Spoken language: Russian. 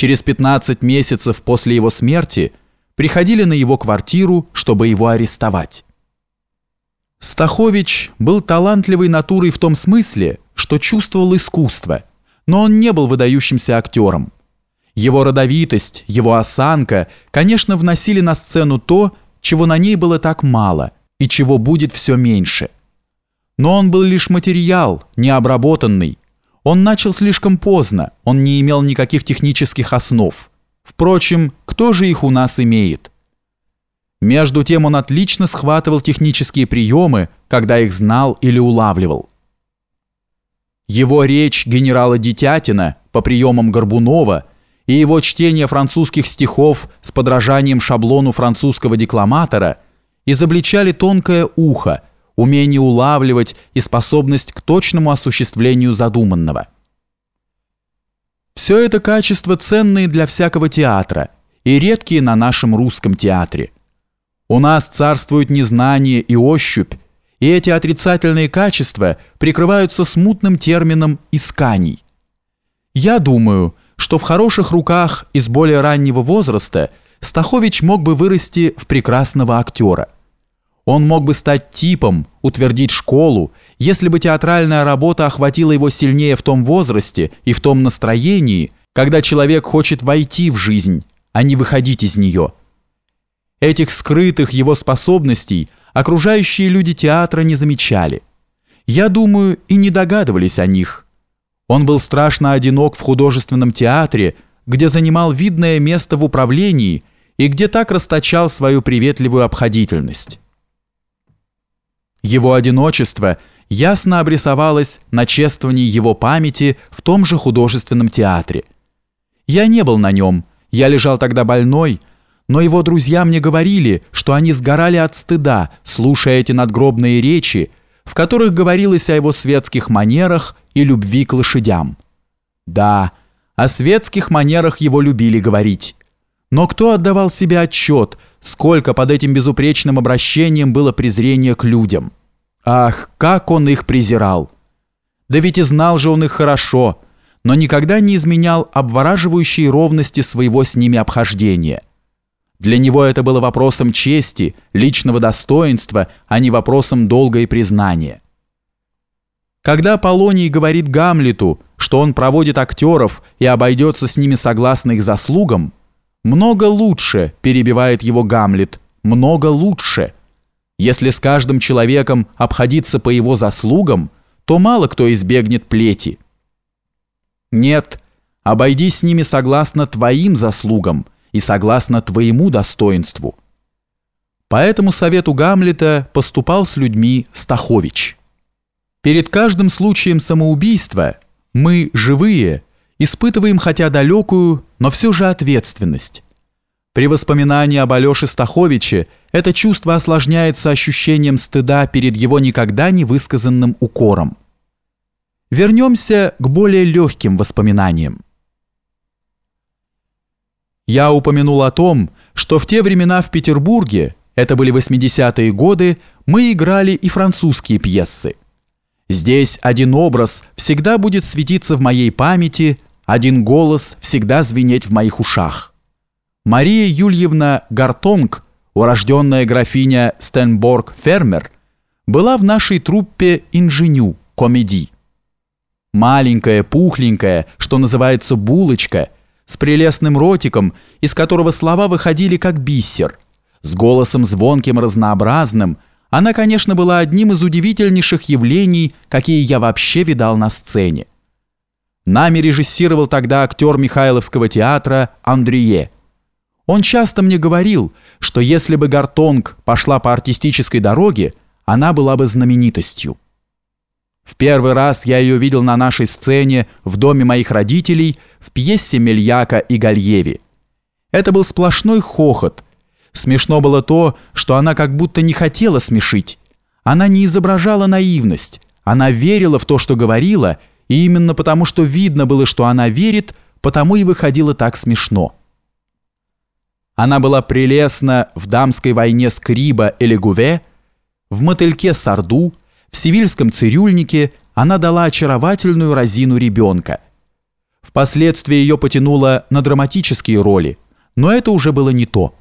через 15 месяцев после его смерти приходили на его квартиру, чтобы его арестовать. Стахович был талантливой натурой в том смысле, что чувствовал искусство, но он не был выдающимся актером. Его родовитость, его осанка, конечно, вносили на сцену то, чего на ней было так мало и чего будет все меньше. Но он был лишь материал, необработанный. Он начал слишком поздно, он не имел никаких технических основ. Впрочем, кто же их у нас имеет? Между тем он отлично схватывал технические приемы, когда их знал или улавливал. Его речь генерала Детятина по приемам Горбунова и его чтение французских стихов с подражанием шаблону французского декламатора изобличали тонкое ухо, умение улавливать и способность к точному осуществлению задуманного. Все это качества ценные для всякого театра и редкие на нашем русском театре. У нас царствует незнание и ощупь, и эти отрицательные качества прикрываются смутным термином «исканий». Я думаю, что в хороших руках из более раннего возраста Стахович мог бы вырасти в прекрасного актера. Он мог бы стать типом, утвердить школу, если бы театральная работа охватила его сильнее в том возрасте и в том настроении, когда человек хочет войти в жизнь, а не выходить из нее. Этих скрытых его способностей окружающие люди театра не замечали. Я думаю, и не догадывались о них – он был страшно одинок в художественном театре, где занимал видное место в управлении и где так расточал свою приветливую обходительность. Его одиночество ясно обрисовалось на чествовании его памяти в том же художественном театре. Я не был на нем, я лежал тогда больной, но его друзья мне говорили, что они сгорали от стыда, слушая эти надгробные речи, в которых говорилось о его светских манерах и любви к лошадям. Да, о светских манерах его любили говорить. Но кто отдавал себе отчет, сколько под этим безупречным обращением было презрения к людям? Ах, как он их презирал! Да ведь и знал же он их хорошо, но никогда не изменял обвораживающей ровности своего с ними обхождения. Для него это было вопросом чести, личного достоинства, а не вопросом долга и признания. Когда Полоний говорит Гамлету, что он проводит актеров и обойдется с ними согласно их заслугам, много лучше, перебивает его Гамлет, много лучше. Если с каждым человеком обходиться по его заслугам, то мало кто избегнет плети. Нет, обойдись с ними согласно твоим заслугам и согласно твоему достоинству. По этому совету Гамлета поступал с людьми Стахович. Перед каждым случаем самоубийства мы, живые, испытываем хотя далекую, но все же ответственность. При воспоминании об Алёше Стаховиче это чувство осложняется ощущением стыда перед его никогда не высказанным укором. Вернемся к более легким воспоминаниям. Я упомянул о том, что в те времена в Петербурге, это были 80-е годы, мы играли и французские пьесы. Здесь один образ всегда будет светиться в моей памяти, один голос всегда звенеть в моих ушах. Мария Юльевна Гартонг, урожденная графиня Стенборг-Фермер, была в нашей труппе инженю, комедий. Маленькая, пухленькая, что называется булочка, с прелестным ротиком, из которого слова выходили как бисер, с голосом звонким разнообразным – она, конечно, была одним из удивительнейших явлений, какие я вообще видал на сцене. Нами режиссировал тогда актер Михайловского театра Андрие. Он часто мне говорил, что если бы Гартонг пошла по артистической дороге, она была бы знаменитостью. В первый раз я ее видел на нашей сцене в доме моих родителей в пьесе Мельяка и Гальеви. Это был сплошной хохот – Смешно было то, что она как будто не хотела смешить. Она не изображала наивность. Она верила в то, что говорила, и именно потому, что видно было, что она верит, потому и выходило так смешно. Она была прелестна в дамской войне Скриба или Гуве, в мотыльке Сарду, в сивильском цирюльнике она дала очаровательную разину ребенка. Впоследствии ее потянуло на драматические роли, но это уже было не то.